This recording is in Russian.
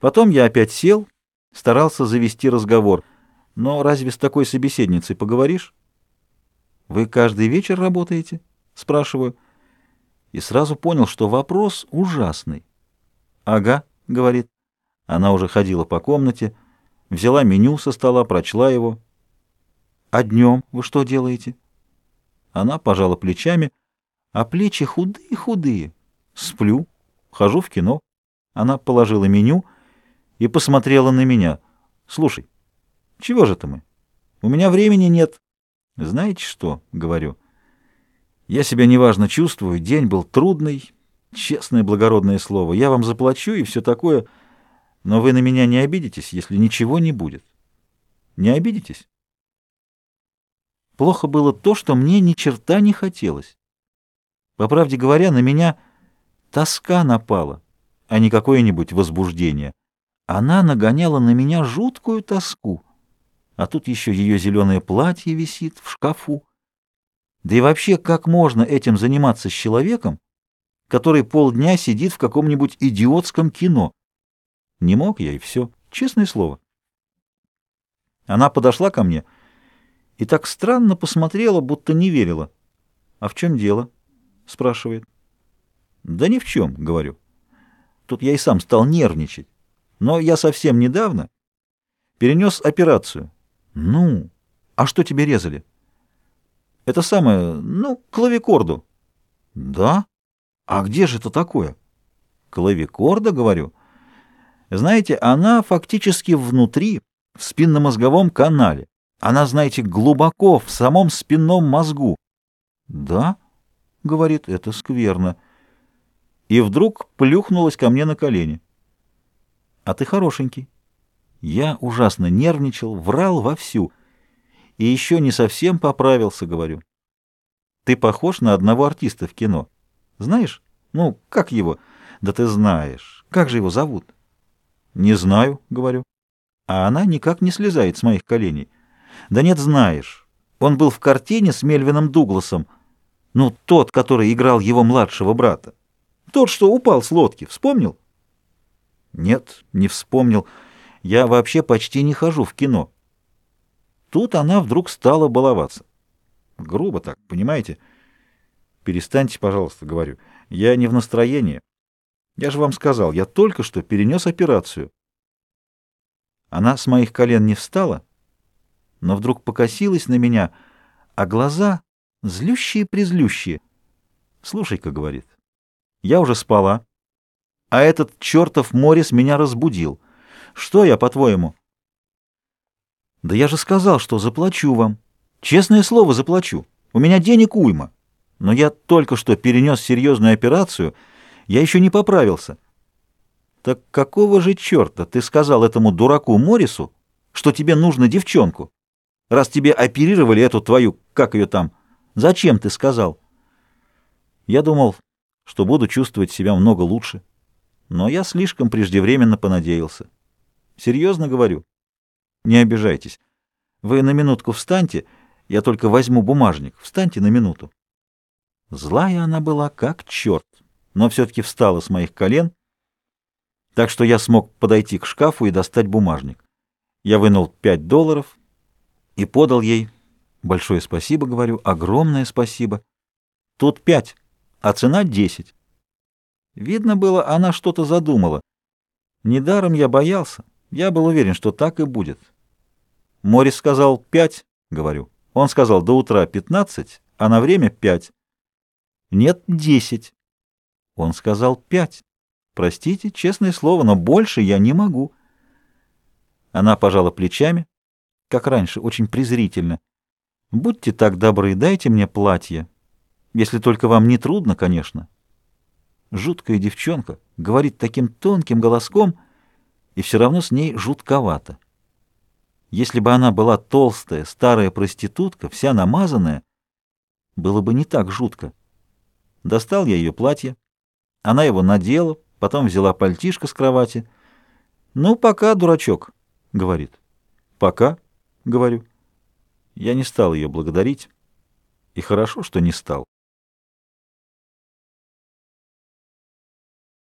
Потом я опять сел, старался завести разговор. Но разве с такой собеседницей поговоришь? «Вы каждый вечер работаете?» — спрашиваю. И сразу понял, что вопрос ужасный. «Ага», — говорит. Она уже ходила по комнате, взяла меню со стола, прочла его. «А днем вы что делаете?» Она пожала плечами, а плечи худые-худые. Сплю, хожу в кино. Она положила меню и посмотрела на меня. «Слушай, чего же это мы? У меня времени нет». «Знаете что?» — говорю. «Я себя неважно чувствую, день был трудный, честное благородное слово. Я вам заплачу и все такое, но вы на меня не обидитесь, если ничего не будет. Не обидитесь?» Плохо было то, что мне ни черта не хотелось. По правде говоря, на меня тоска напала, а не какое-нибудь возбуждение. Она нагоняла на меня жуткую тоску. А тут еще ее зеленое платье висит в шкафу. Да и вообще, как можно этим заниматься с человеком, который полдня сидит в каком-нибудь идиотском кино? Не мог я, и все. Честное слово. Она подошла ко мне и так странно посмотрела, будто не верила. «А в чем дело?» — спрашивает. «Да ни в чем», — говорю. Тут я и сам стал нервничать. Но я совсем недавно перенес операцию. Ну, а что тебе резали? Это самое, ну, клавикорду. Да? А где же это такое? Клавикорда, говорю. Знаете, она фактически внутри, в спинномозговом канале. Она, знаете, глубоко в самом спинном мозгу. Да, говорит, это скверно. И вдруг плюхнулась ко мне на колени. А ты хорошенький. Я ужасно нервничал, врал вовсю. И еще не совсем поправился, говорю. Ты похож на одного артиста в кино. Знаешь? Ну, как его? Да ты знаешь. Как же его зовут? Не знаю, говорю. А она никак не слезает с моих коленей. Да нет, знаешь. Он был в картине с Мельвином Дугласом. Ну, тот, который играл его младшего брата. Тот, что упал с лодки. Вспомнил? Нет, не вспомнил. Я вообще почти не хожу в кино. Тут она вдруг стала баловаться. Грубо так, понимаете? Перестаньте, пожалуйста, говорю. Я не в настроении. Я же вам сказал, я только что перенес операцию. Она с моих колен не встала, но вдруг покосилась на меня, а глаза злющие-призлющие. «Слушай-ка», — говорит, — «я уже спала, а этот чертов Морис меня разбудил. Что я, по-твоему?» «Да я же сказал, что заплачу вам. Честное слово, заплачу. У меня денег уйма. Но я только что перенес серьезную операцию, я еще не поправился». «Так какого же черта ты сказал этому дураку Морису, что тебе нужно девчонку?» Раз тебе оперировали эту твою, как ее там, зачем ты сказал? Я думал, что буду чувствовать себя много лучше. Но я слишком преждевременно понадеялся. Серьезно говорю. Не обижайтесь. Вы на минутку встаньте, я только возьму бумажник. Встаньте на минуту. Злая она была, как черт, но все-таки встала с моих колен, так что я смог подойти к шкафу и достать бумажник. Я вынул пять долларов, и подал ей. Большое спасибо, говорю, огромное спасибо. Тут пять, а цена десять. Видно было, она что-то задумала. Недаром я боялся. Я был уверен, что так и будет. Морис сказал пять, говорю. Он сказал до утра пятнадцать, а на время пять. Нет, десять. Он сказал пять. Простите, честное слово, но больше я не могу. Она пожала плечами, как раньше, очень презрительно. «Будьте так добры, дайте мне платье. Если только вам не трудно, конечно». Жуткая девчонка, говорит таким тонким голоском, и все равно с ней жутковато. Если бы она была толстая, старая проститутка, вся намазанная, было бы не так жутко. Достал я ее платье, она его надела, потом взяла пальтишко с кровати. «Ну, пока, дурачок», — говорит. «Пока». — говорю. Я не стал ее благодарить, и хорошо, что не стал.